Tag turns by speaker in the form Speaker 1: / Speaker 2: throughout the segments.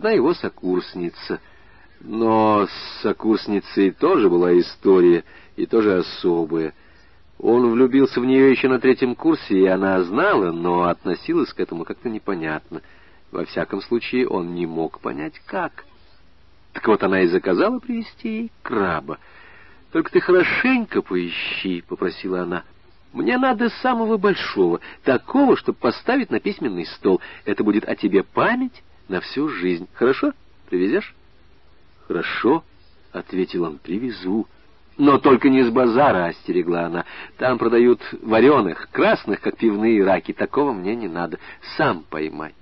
Speaker 1: одна его сокурсница. Но с сокурсницей тоже была история, и тоже особая. Он влюбился в нее еще на третьем курсе, и она знала, но относилась к этому как-то непонятно. Во всяком случае, он не мог понять, как. Так вот она и заказала привезти ей краба. «Только ты хорошенько поищи», — попросила она. «Мне надо самого большого, такого, чтобы поставить на письменный стол. Это будет о тебе память на всю жизнь. Хорошо? Привезешь?» «Хорошо», — ответил он, — «привезу». «Но только не с базара», — остерегла она. «Там продают вареных, красных, как пивные раки. Такого мне не надо. Сам поймай».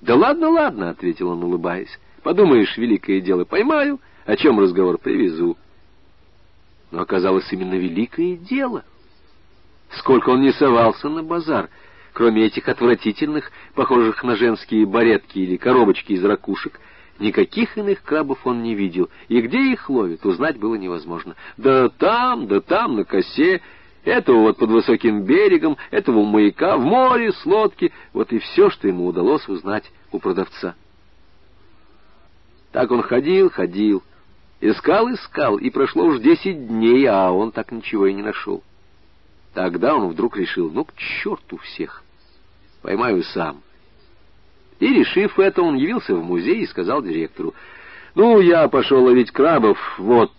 Speaker 1: «Да ладно, ладно», — ответил он, улыбаясь. «Подумаешь, великое дело, поймаю. О чем разговор? Привезу». Но оказалось именно великое дело. Сколько он не совался на базар, кроме этих отвратительных, похожих на женские баретки или коробочки из ракушек, Никаких иных крабов он не видел, и где их ловят, узнать было невозможно. Да там, да там, на косе, этого вот под высоким берегом, этого у маяка, в море, с лодки. Вот и все, что ему удалось узнать у продавца. Так он ходил, ходил, искал, искал, и прошло уж десять дней, а он так ничего и не нашел. Тогда он вдруг решил, ну, к черту всех, поймаю сам. И, решив это, он явился в музей и сказал директору, «Ну, я пошел ловить крабов, вот».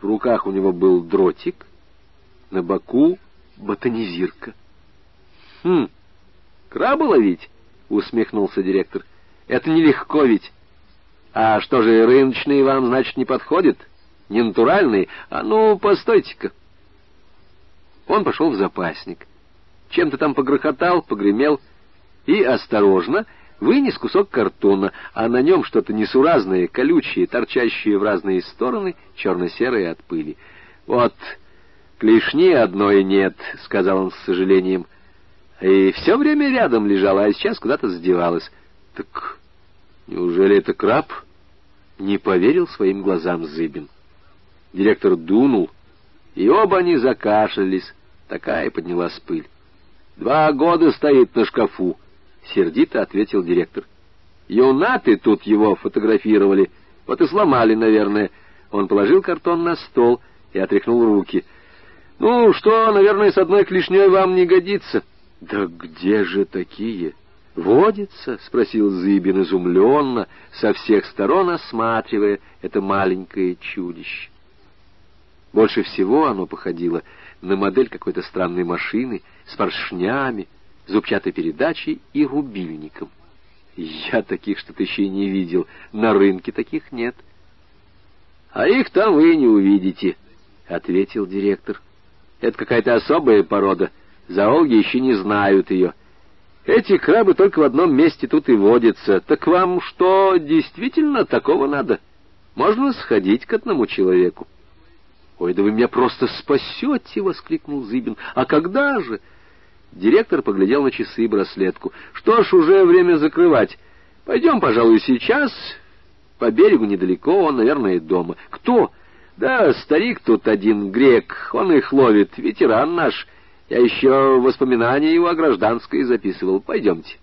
Speaker 1: В руках у него был дротик, на боку ботанизирка. «Хм, краба ловить?» — усмехнулся директор. «Это нелегко ведь. А что же, рыночные вам, значит, не подходят? Не натуральные? А ну, постойте-ка». Он пошел в запасник. Чем-то там погрохотал, погремел и осторожно вынес кусок картона, а на нем что-то несуразное, колючее, торчащее в разные стороны, черно-серое от пыли. «Вот, клешни одной нет», — сказал он с сожалением. «И все время рядом лежала, а сейчас куда-то задевалась». «Так неужели это краб?» — не поверил своим глазам Зыбин. Директор дунул, и оба они закашлялись. Такая поднялась пыль. «Два года стоит на шкафу», — сердито ответил директор. «Юнаты тут его фотографировали. Вот и сломали, наверное». Он положил картон на стол и отряхнул руки. «Ну, что, наверное, с одной клешней вам не годится». «Да где же такие?» «Водится?» — спросил Зыбин изумленно, со всех сторон осматривая это маленькое чудище. Больше всего оно походило на модель какой-то странной машины с поршнями, зубчатой передачей и рубильником. Я таких что-то еще и не видел, на рынке таких нет. — А их там вы не увидите, — ответил директор. — Это какая-то особая порода, зоологи еще не знают ее. Эти крабы только в одном месте тут и водятся. Так вам что, действительно такого надо? Можно сходить к одному человеку. — Ой, да вы меня просто спасете! — воскликнул Зыбин. — А когда же? — Директор поглядел на часы и браслетку. «Что ж, уже время закрывать. Пойдем, пожалуй, сейчас. По берегу недалеко, он, наверное, дома. Кто? Да, старик тут один, грек. Он их ловит, ветеран наш. Я еще воспоминания его о гражданской записывал. Пойдемте».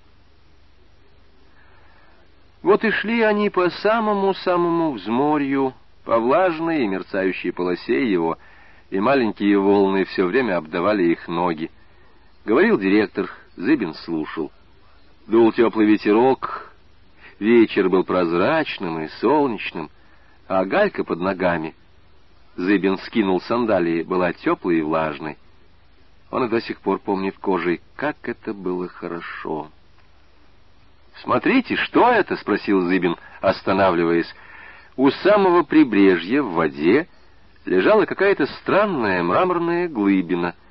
Speaker 1: Вот и шли они по самому-самому взморью, по влажной и мерцающей полосе его, и маленькие волны все время обдавали их ноги. Говорил директор, Зыбин слушал. Дул теплый ветерок, вечер был прозрачным и солнечным, а галька под ногами. Зыбин скинул сандалии, была теплой и влажной. Он и до сих пор помнит кожей, как это было хорошо. «Смотрите, что это?» — спросил Зыбин, останавливаясь. У самого прибрежья в воде лежала какая-то странная мраморная глыбина —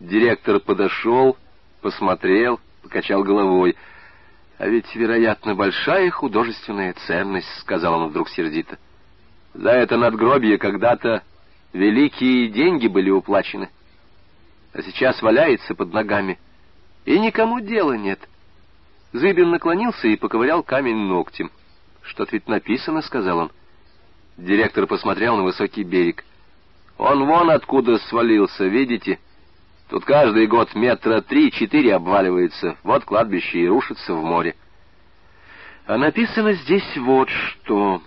Speaker 1: Директор подошел, посмотрел, покачал головой. «А ведь, вероятно, большая художественная ценность», — сказал он вдруг сердито. «За это надгробие когда-то великие деньги были уплачены, а сейчас валяется под ногами, и никому дела нет». Зыбин наклонился и поковырял камень ногтем. «Что-то ведь написано», — сказал он. Директор посмотрел на высокий берег. «Он вон откуда свалился, видите?» Тут каждый год метра три-четыре обваливается. Вот кладбище и рушится в море. А написано здесь вот что.